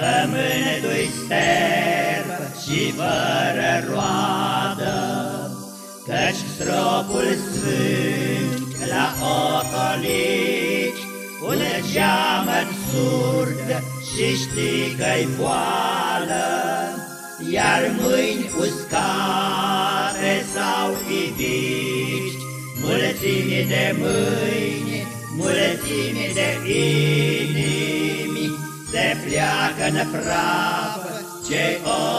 Pământul-i sterb și fără roadă, Căci stropul sfânt la ocolici, Un geamăt surd și știi că-i boală, Iar mâini uscate sau ivici, Mulțimi de mâini, mulțimi de inimi, Se pleacă-n praf cei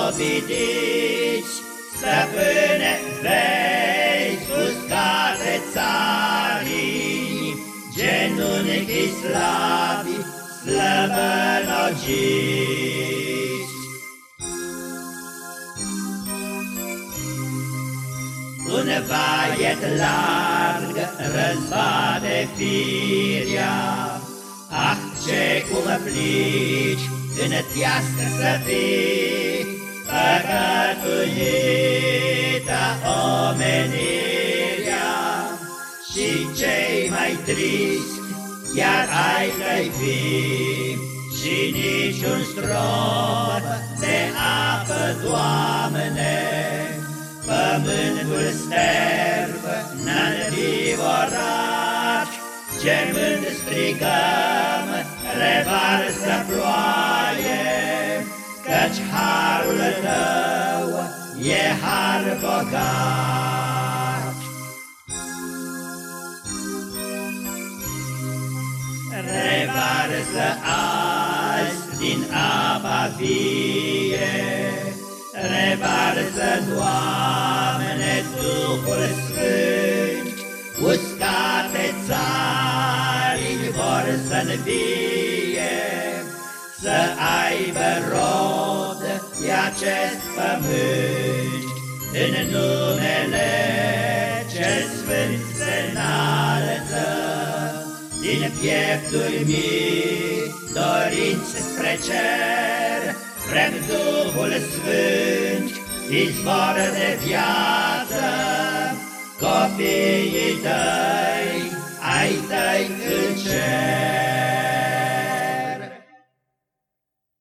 obidici, Stăpâne vei uscate țarii, Genunchi slavi, slăbănogiți. Un vaiet larg răzbate firia, Ah, ce cum plici în tească să fii, Păcătuită omenirea, Și cei mai tristi chiar ai că-i fi, Și niciun strop de apă, Doamne, Pământul sterb n-învivorat, Ce mânt strigăm, revarsă ploaie, Căci harul tău e har bogat. Revarsă azi din apa vie, Revarsă, Doamne, Duhul Sfânt, Uscate țarii vor să-nvie, Să aibă rod pe acest pământ, În numele cel Sfânt se înalță, Din pieptul mii dorinți spre cer, Vrem Duhul Sfânt, izvor de viață, Copiii tăi, ai tăi în cer.